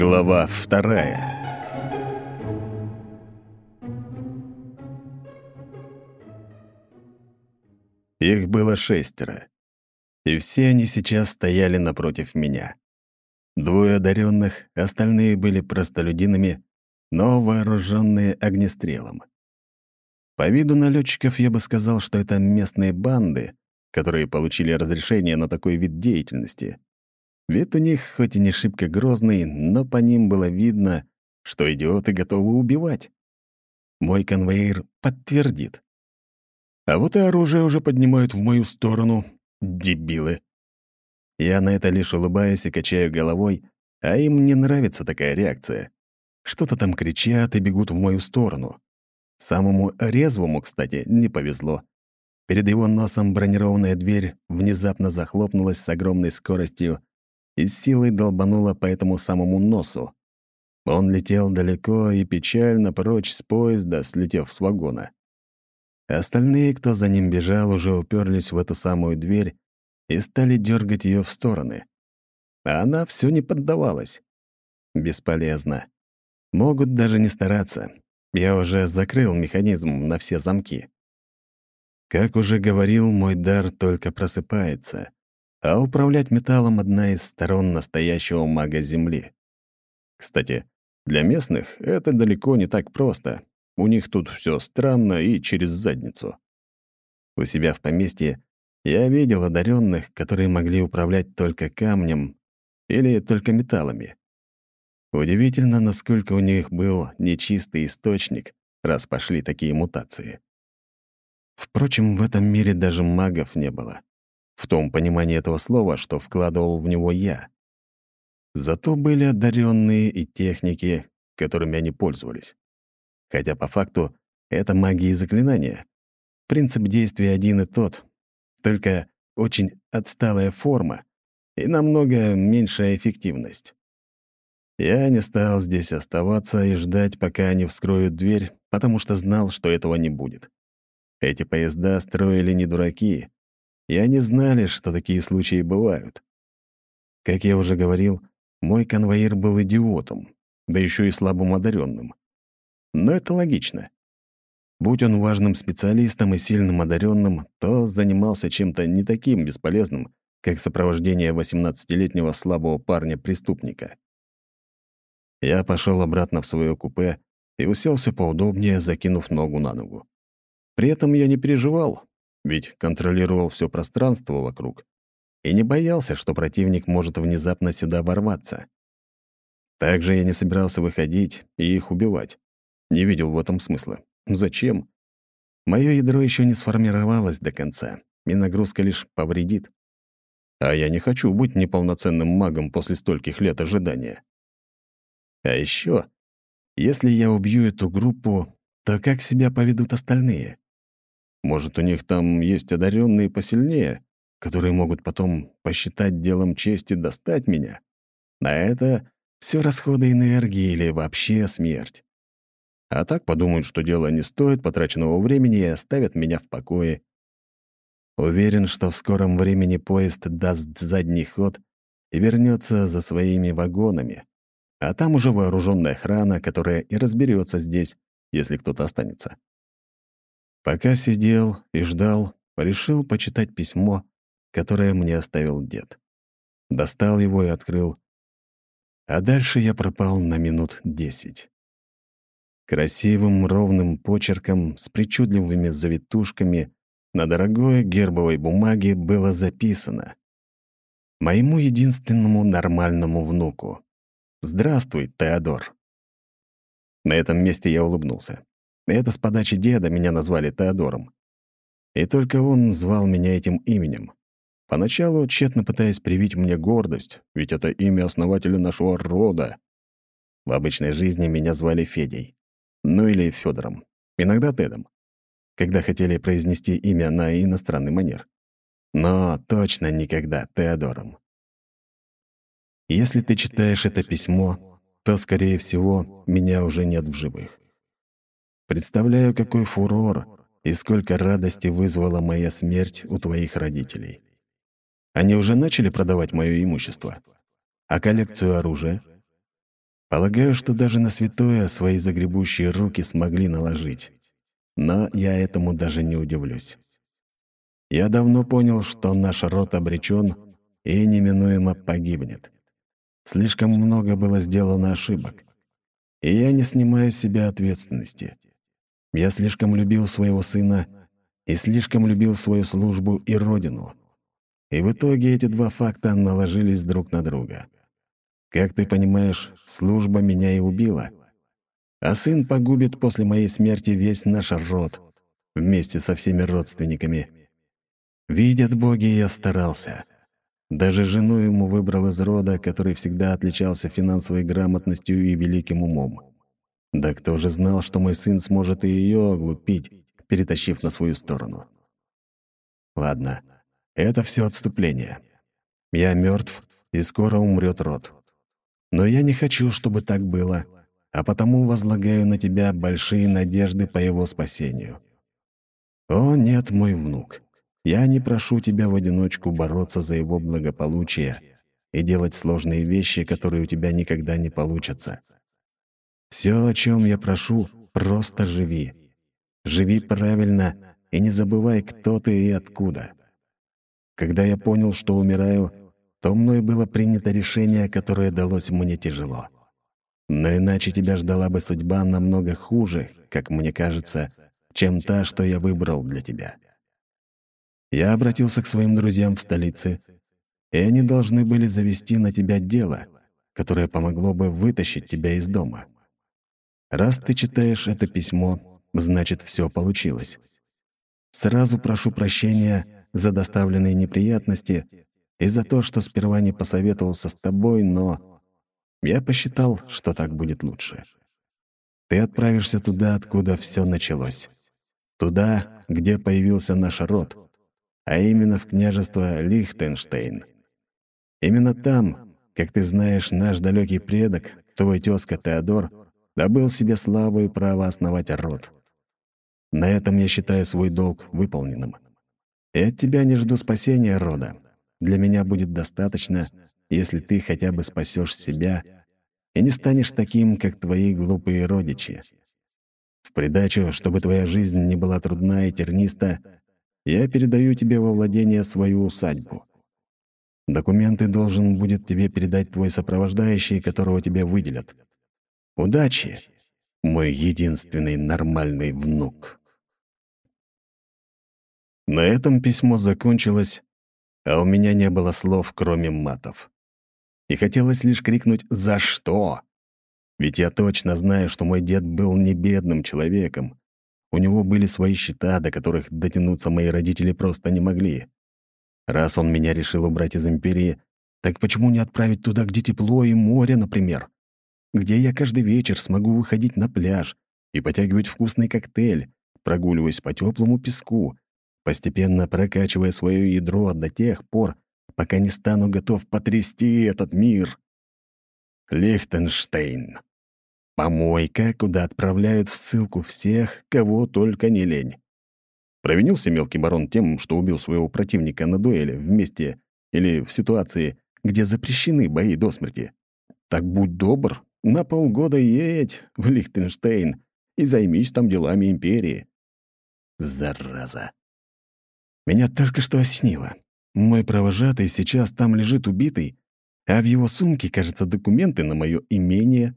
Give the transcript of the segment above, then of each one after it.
Глава вторая. Их было шестеро. И все они сейчас стояли напротив меня. Двое одаренных, остальные были простолюдинами, но вооруженные огнестрелом. По виду налетчиков я бы сказал, что это местные банды, которые получили разрешение на такой вид деятельности. Вид у них хоть и не шибко грозный, но по ним было видно, что идиоты готовы убивать. Мой конвоир подтвердит. А вот и оружие уже поднимают в мою сторону. Дебилы. Я на это лишь улыбаюсь и качаю головой, а им не нравится такая реакция. Что-то там кричат и бегут в мою сторону. Самому резвому, кстати, не повезло. Перед его носом бронированная дверь внезапно захлопнулась с огромной скоростью, и силой долбанула по этому самому носу. Он летел далеко и печально прочь с поезда, слетев с вагона. Остальные, кто за ним бежал, уже уперлись в эту самую дверь и стали дергать ее в стороны. А она все не поддавалась. Бесполезно. Могут даже не стараться. Я уже закрыл механизм на все замки. Как уже говорил, мой дар только просыпается а управлять металлом — одна из сторон настоящего мага Земли. Кстати, для местных это далеко не так просто. У них тут все странно и через задницу. У себя в поместье я видел одаренных, которые могли управлять только камнем или только металлами. Удивительно, насколько у них был нечистый источник, раз пошли такие мутации. Впрочем, в этом мире даже магов не было в том понимании этого слова, что вкладывал в него я. Зато были одаренные и техники, которыми они пользовались. Хотя по факту это магия и заклинания. Принцип действия один и тот, только очень отсталая форма и намного меньшая эффективность. Я не стал здесь оставаться и ждать, пока они вскроют дверь, потому что знал, что этого не будет. Эти поезда строили не дураки, и они знали, что такие случаи бывают. Как я уже говорил, мой конвоир был идиотом, да еще и слабым одаренным. Но это логично. Будь он важным специалистом и сильным одаренным, то занимался чем-то не таким бесполезным, как сопровождение 18-летнего слабого парня-преступника. Я пошел обратно в свое купе и уселся поудобнее, закинув ногу на ногу. При этом я не переживал, ведь контролировал все пространство вокруг и не боялся, что противник может внезапно сюда ворваться. Также я не собирался выходить и их убивать. Не видел в этом смысла. Зачем? Мое ядро еще не сформировалось до конца, и нагрузка лишь повредит. А я не хочу быть неполноценным магом после стольких лет ожидания. А еще, если я убью эту группу, то как себя поведут остальные? Может, у них там есть одаренные посильнее, которые могут потом посчитать делом чести достать меня? На это все расходы энергии или вообще смерть. А так подумают, что дело не стоит потраченного времени и оставят меня в покое. Уверен, что в скором времени поезд даст задний ход и вернется за своими вагонами. А там уже вооруженная охрана, которая и разберется здесь, если кто-то останется. Пока сидел и ждал, решил почитать письмо, которое мне оставил дед. Достал его и открыл. А дальше я пропал на минут десять. Красивым ровным почерком с причудливыми завитушками на дорогой гербовой бумаге было записано «Моему единственному нормальному внуку. Здравствуй, Теодор». На этом месте я улыбнулся. Это с подачи деда меня назвали Теодором. И только он звал меня этим именем. Поначалу тщетно пытаясь привить мне гордость, ведь это имя основателя нашего рода. В обычной жизни меня звали Федей. Ну или Федором. Иногда Тедом. Когда хотели произнести имя на иностранный манер. Но точно никогда Теодором. Если ты читаешь это письмо, то, скорее всего, меня уже нет в живых. Представляю, какой фурор и сколько радости вызвала моя смерть у твоих родителей. Они уже начали продавать мое имущество. А коллекцию оружия? Полагаю, что даже на святое свои загребущие руки смогли наложить. Но я этому даже не удивлюсь. Я давно понял, что наш род обречен и неминуемо погибнет. Слишком много было сделано ошибок. И я не снимаю с себя ответственности. Я слишком любил своего сына и слишком любил свою службу и родину. И в итоге эти два факта наложились друг на друга. Как ты понимаешь, служба меня и убила. А сын погубит после моей смерти весь наш род, вместе со всеми родственниками. Видят боги, я старался. Даже жену ему выбрал из рода, который всегда отличался финансовой грамотностью и великим умом. Да кто же знал, что мой сын сможет и ее оглупить, перетащив на свою сторону? Ладно, это все отступление. Я мертв, и скоро умрет род. Но я не хочу, чтобы так было, а потому возлагаю на тебя большие надежды по его спасению. О, нет, мой внук, я не прошу тебя в одиночку бороться за его благополучие и делать сложные вещи, которые у тебя никогда не получатся. Все, о чем я прошу, просто живи. Живи правильно и не забывай, кто ты и откуда. Когда я понял, что умираю, то мной было принято решение, которое далось мне тяжело. Но иначе тебя ждала бы судьба намного хуже, как мне кажется, чем та, что я выбрал для тебя. Я обратился к своим друзьям в столице, и они должны были завести на тебя дело, которое помогло бы вытащить тебя из дома. Раз ты читаешь это письмо, значит, все получилось. Сразу прошу прощения за доставленные неприятности и за то, что сперва не посоветовался с тобой, но я посчитал, что так будет лучше. Ты отправишься туда, откуда все началось. Туда, где появился наш род, а именно в княжество Лихтенштейн. Именно там, как ты знаешь, наш далекий предок, твой тезка Теодор, добыл себе славу и право основать род. На этом я считаю свой долг выполненным. И от тебя не жду спасения рода. Для меня будет достаточно, если ты хотя бы спасешь себя и не станешь таким, как твои глупые родичи. В придачу, чтобы твоя жизнь не была трудна и терниста, я передаю тебе во владение свою усадьбу. Документы должен будет тебе передать твой сопровождающий, которого тебе выделят. Удачи, мой единственный нормальный внук. На этом письмо закончилось, а у меня не было слов, кроме матов. И хотелось лишь крикнуть «За что?». Ведь я точно знаю, что мой дед был не бедным человеком, у него были свои счета, до которых дотянуться мои родители просто не могли. Раз он меня решил убрать из империи, так почему не отправить туда, где тепло и море, например? Где я каждый вечер смогу выходить на пляж и потягивать вкусный коктейль, прогуливаясь по теплому песку, постепенно прокачивая свое ядро до тех пор, пока не стану готов потрясти этот мир. Лихтенштейн. Помойка, куда отправляют в ссылку всех, кого только не лень. Провинился мелкий барон тем, что убил своего противника на дуэли вместе или в ситуации, где запрещены бои до смерти. Так будь добр, на полгода едь в Лихтенштейн и займись там делами империи. Зараза. Меня только что осенило. Мой провожатый сейчас там лежит убитый, а в его сумке, кажется, документы на мое имение,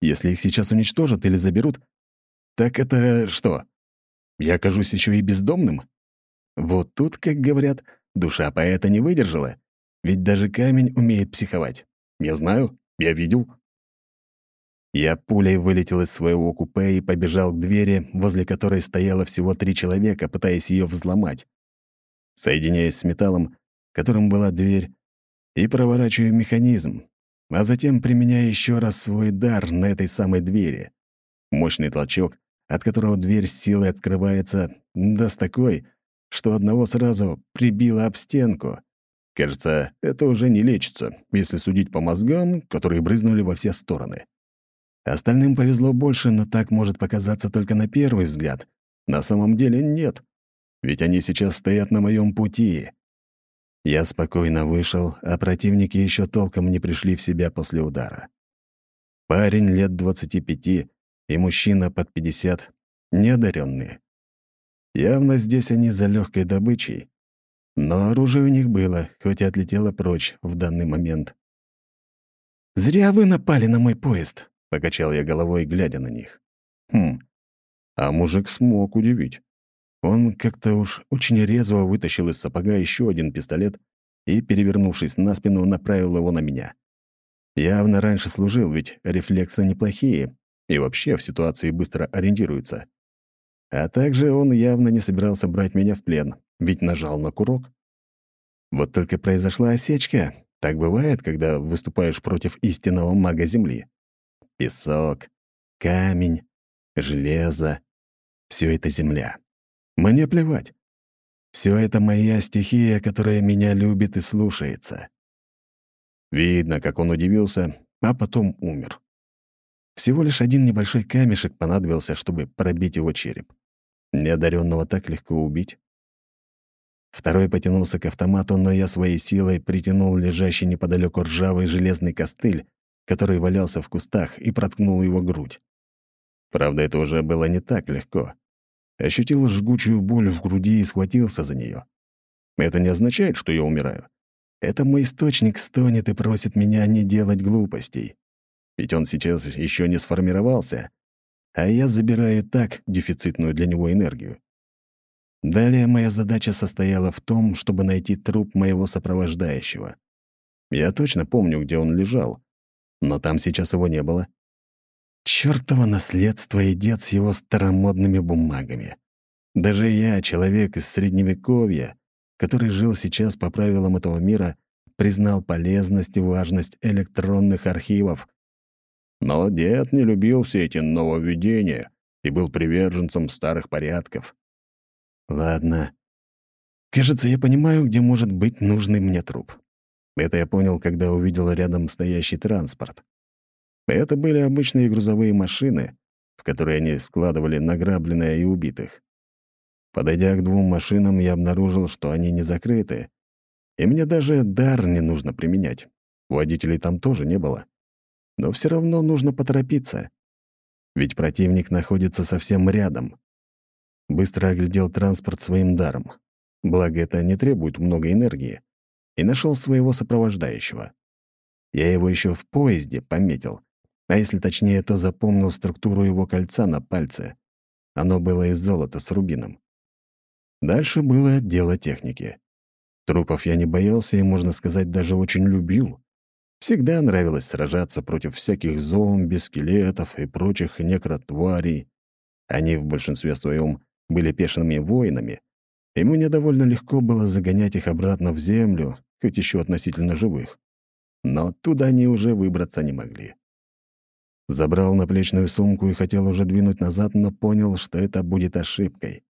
если их сейчас уничтожат или заберут, так это что? Я окажусь еще и бездомным? Вот тут, как говорят, душа поэта не выдержала. Ведь даже камень умеет психовать. Я знаю, я видел. Я пулей вылетел из своего купе и побежал к двери, возле которой стояло всего три человека, пытаясь ее взломать. Соединяясь с металлом, которым была дверь, и проворачиваю механизм, а затем применяя еще раз свой дар на этой самой двери. Мощный толчок, от которого дверь с силой открывается, да с такой, что одного сразу прибило об стенку. Кажется, это уже не лечится, если судить по мозгам, которые брызнули во все стороны. Остальным повезло больше, но так может показаться только на первый взгляд. На самом деле нет. Ведь они сейчас стоят на моем пути. Я спокойно вышел, а противники еще толком не пришли в себя после удара. Парень лет 25 и мужчина под 50, неодаренные. Явно здесь они за легкой добычей. Но оружие у них было, хоть и отлетело прочь в данный момент. «Зря вы напали на мой поезд», — покачал я головой, глядя на них. Хм, а мужик смог удивить. Он как-то уж очень резво вытащил из сапога еще один пистолет и, перевернувшись на спину, направил его на меня. Явно раньше служил, ведь рефлексы неплохие и вообще в ситуации быстро ориентируется. А также он явно не собирался брать меня в плен, ведь нажал на курок. Вот только произошла осечка. Так бывает, когда выступаешь против истинного мага Земли. Песок, камень, железо — все это земля. Мне плевать. Все это моя стихия, которая меня любит и слушается. Видно, как он удивился, а потом умер. Всего лишь один небольшой камешек понадобился, чтобы пробить его череп. Неодаренного так легко убить. Второй потянулся к автомату, но я своей силой притянул лежащий неподалеку ржавый железный костыль, который валялся в кустах, и проткнул его грудь. Правда, это уже было не так легко. Ощутил жгучую боль в груди и схватился за нее. Это не означает, что я умираю. Это мой источник стонет и просит меня не делать глупостей. Ведь он сейчас еще не сформировался, а я забираю так дефицитную для него энергию. Далее моя задача состояла в том, чтобы найти труп моего сопровождающего. Я точно помню, где он лежал, но там сейчас его не было. Чёртово наследство и дед с его старомодными бумагами. Даже я, человек из Средневековья, который жил сейчас по правилам этого мира, признал полезность и важность электронных архивов. Но дед не любил все эти нововведения и был приверженцем старых порядков. Ладно. Кажется, я понимаю, где может быть нужный мне труп. Это я понял, когда увидел рядом стоящий транспорт. Это были обычные грузовые машины, в которые они складывали награбленное и убитых. Подойдя к двум машинам, я обнаружил, что они не закрыты, и мне даже дар не нужно применять. Водителей там тоже не было. Но все равно нужно поторопиться. Ведь противник находится совсем рядом. Быстро оглядел транспорт своим даром. Благо, это не требует много энергии. И нашел своего сопровождающего. Я его еще в поезде пометил, а если точнее, то запомнил структуру его кольца на пальце. Оно было из золота с рубином. Дальше было дело техники. Трупов я не боялся и, можно сказать, даже очень любил. Всегда нравилось сражаться против всяких зомби, скелетов и прочих некротварей. Они в большинстве своем были пешими воинами, и мне довольно легко было загонять их обратно в землю, хоть еще относительно живых. Но туда они уже выбраться не могли. Забрал наплечную сумку и хотел уже двинуть назад, но понял, что это будет ошибкой.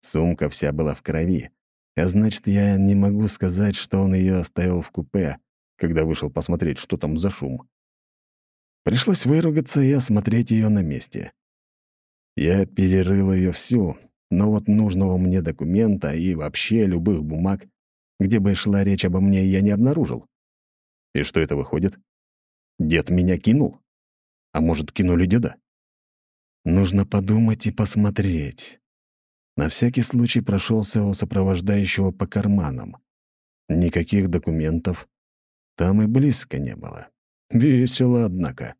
Сумка вся была в крови, а значит, я не могу сказать, что он ее оставил в купе, когда вышел посмотреть, что там за шум. Пришлось выругаться и осмотреть ее на месте. Я перерыл ее всю, но вот нужного мне документа и вообще любых бумаг, где бы шла речь обо мне, я не обнаружил. И что это выходит? Дед меня кинул? А может, кинули деда? Нужно подумать и посмотреть. На всякий случай прошелся у сопровождающего по карманам. Никаких документов. Там и близко не было. Весело, однако.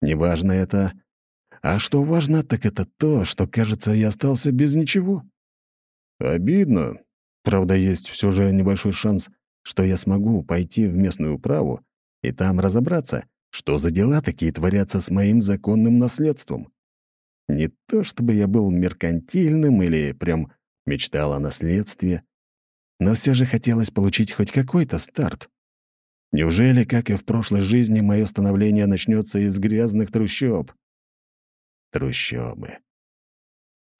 Неважно это. А что важно, так это то, что, кажется, я остался без ничего. Обидно. Правда, есть все же небольшой шанс, что я смогу пойти в местную управу и там разобраться, что за дела такие творятся с моим законным наследством? Не то чтобы я был меркантильным или прям мечтал о наследстве, но все же хотелось получить хоть какой-то старт. Неужели, как и в прошлой жизни, мое становление начнется из грязных трущоб? Трущобы.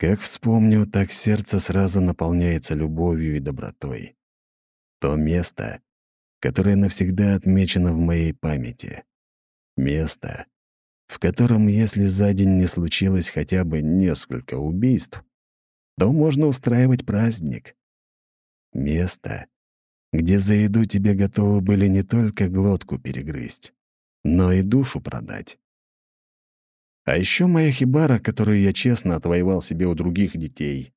Как вспомню, так сердце сразу наполняется любовью и добротой. То место, которое навсегда отмечено в моей памяти. Место, в котором, если за день не случилось хотя бы несколько убийств, то можно устраивать праздник. Место, где за еду тебе готовы были не только глотку перегрызть, но и душу продать. А еще моя хибара, которую я честно отвоевал себе у других детей.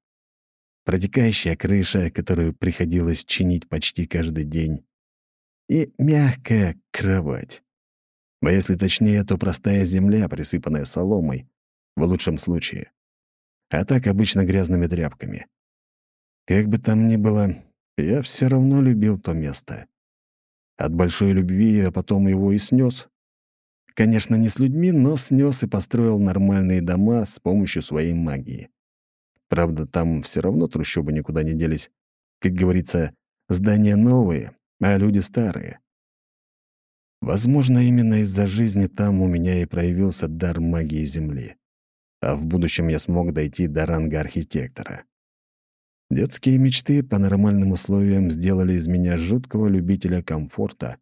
Протекающая крыша, которую приходилось чинить почти каждый день. И мягкая кровать. А если точнее, то простая земля, присыпанная соломой, в лучшем случае. А так обычно грязными тряпками. Как бы там ни было, я все равно любил то место. От большой любви я потом его и снес. Конечно, не с людьми, но снес и построил нормальные дома с помощью своей магии. Правда, там все равно трущобы никуда не делись. Как говорится, здания новые, а люди старые. Возможно, именно из-за жизни там у меня и проявился дар магии Земли. А в будущем я смог дойти до ранга архитектора. Детские мечты по нормальным условиям сделали из меня жуткого любителя комфорта.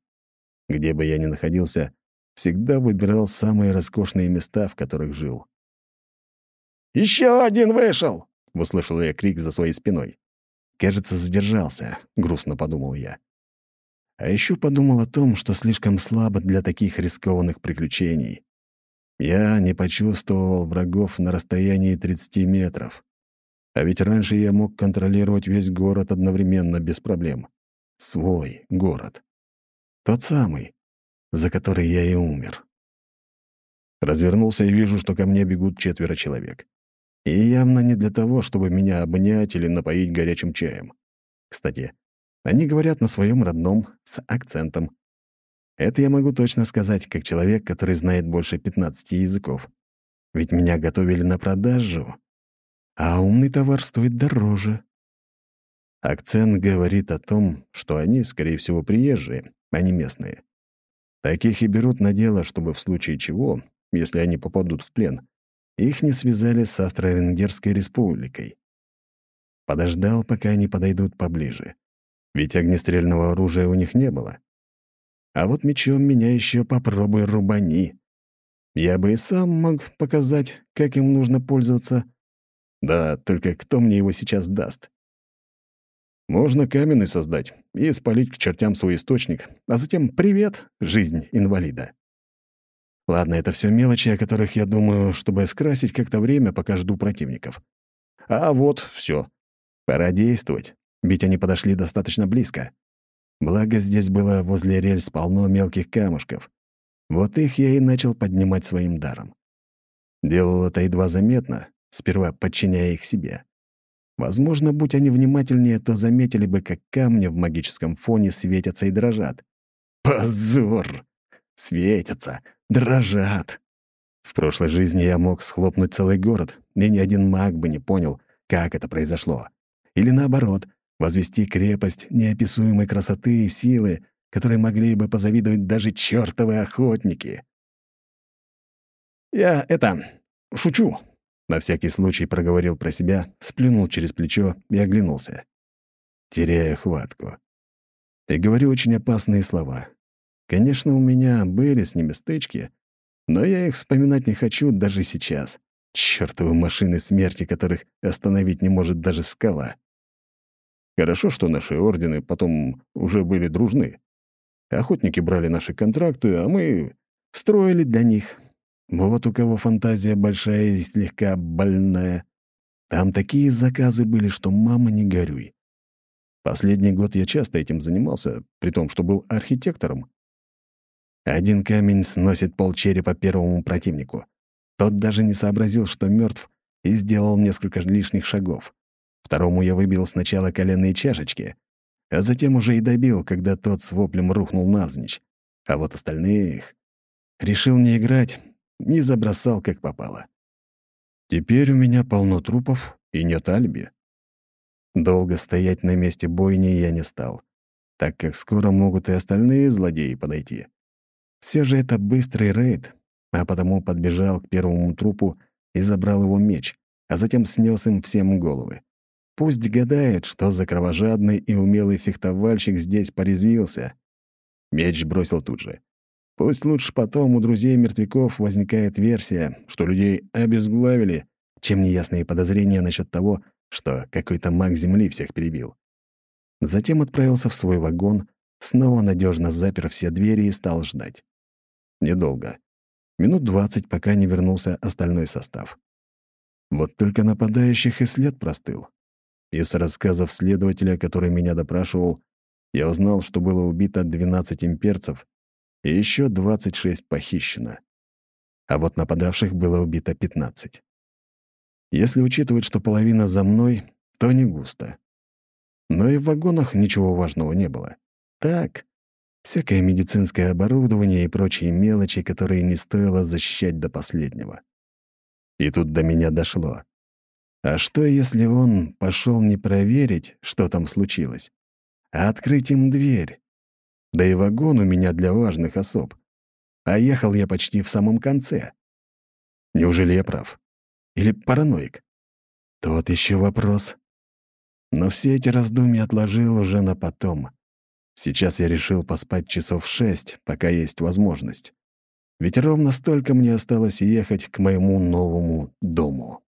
Где бы я ни находился, всегда выбирал самые роскошные места, в которых жил. «Еще один вышел!» — услышал я крик за своей спиной. «Кажется, задержался», — грустно подумал я. А еще подумал о том, что слишком слабо для таких рискованных приключений. Я не почувствовал врагов на расстоянии 30 метров. А ведь раньше я мог контролировать весь город одновременно без проблем. Свой город. Тот самый, за который я и умер. Развернулся и вижу, что ко мне бегут четверо человек. И явно не для того, чтобы меня обнять или напоить горячим чаем. Кстати, они говорят на своем родном, с акцентом. Это я могу точно сказать, как человек, который знает больше 15 языков. Ведь меня готовили на продажу, а умный товар стоит дороже. Акцент говорит о том, что они, скорее всего, приезжие, а не местные. Таких и берут на дело, чтобы в случае чего, если они попадут в плен, их не связали с Австро-Венгерской республикой. Подождал, пока они подойдут поближе. Ведь огнестрельного оружия у них не было. А вот мечом меня еще попробуй рубани. Я бы и сам мог показать, как им нужно пользоваться. Да, только кто мне его сейчас даст? Можно каменный создать и спалить к чертям свой источник, а затем «Привет, жизнь инвалида». Ладно, это все мелочи, о которых я думаю, чтобы скрасить как-то время, пока жду противников. А вот все. Пора действовать, ведь они подошли достаточно близко. Благо, здесь было возле рельс полно мелких камушков. Вот их я и начал поднимать своим даром. Делал это едва заметно, сперва подчиняя их себе. Возможно, будь они внимательнее, то заметили бы, как камни в магическом фоне светятся и дрожат. Позор! Светятся, дрожат. В прошлой жизни я мог схлопнуть целый город, и ни один маг бы не понял, как это произошло. Или наоборот, возвести крепость неописуемой красоты и силы, которой могли бы позавидовать даже чертовы охотники. «Я это... шучу», на всякий случай проговорил про себя, сплюнул через плечо и оглянулся. Теряя хватку. И говорю очень опасные слова. Конечно, у меня были с ними стычки, но я их вспоминать не хочу даже сейчас. Чёртовы машины смерти, которых остановить не может даже скала. Хорошо, что наши ордены потом уже были дружны. Охотники брали наши контракты, а мы строили для них, вот у кого фантазия большая и слегка больная. Там такие заказы были, что мама не горюй. Последний год я часто этим занимался, при том, что был архитектором. Один камень сносит полчерепа первому противнику. Тот даже не сообразил, что мертв, и сделал несколько лишних шагов. Второму я выбил сначала коленные чашечки, а затем уже и добил, когда тот с воплем рухнул навзничь. А вот остальных... Решил не играть, не забросал, как попало. Теперь у меня полно трупов и нет алиби. Долго стоять на месте бойни я не стал, так как скоро могут и остальные злодеи подойти. Все же это быстрый рейд, а потому подбежал к первому трупу и забрал его меч, а затем снес им всем головы. Пусть гадает, что за кровожадный и умелый фехтовальщик здесь порезвился. Меч бросил тут же. Пусть лучше потом у друзей мертвяков возникает версия, что людей обезглавили, чем неясные подозрения насчет того, что какой-то маг Земли всех перебил. Затем отправился в свой вагон, снова надежно запер все двери и стал ждать. Недолго. Минут двадцать, пока не вернулся остальной состав. Вот только нападающих и след простыл. Из рассказов следователя, который меня допрашивал, я узнал, что было убито 12 имперцев и еще 26 похищено. А вот нападавших было убито 15. Если учитывать, что половина за мной, то не густо. Но и в вагонах ничего важного не было. Так, всякое медицинское оборудование и прочие мелочи, которые не стоило защищать до последнего. И тут до меня дошло. А что, если он пошел не проверить, что там случилось, а открыть им дверь? Да и вагон у меня для важных особ. А ехал я почти в самом конце. Неужели я прав? Или параноик? Тот еще вопрос. Но все эти раздумья отложил уже на потом. Сейчас я решил поспать часов шесть, пока есть возможность. Ведь ровно столько мне осталось ехать к моему новому дому.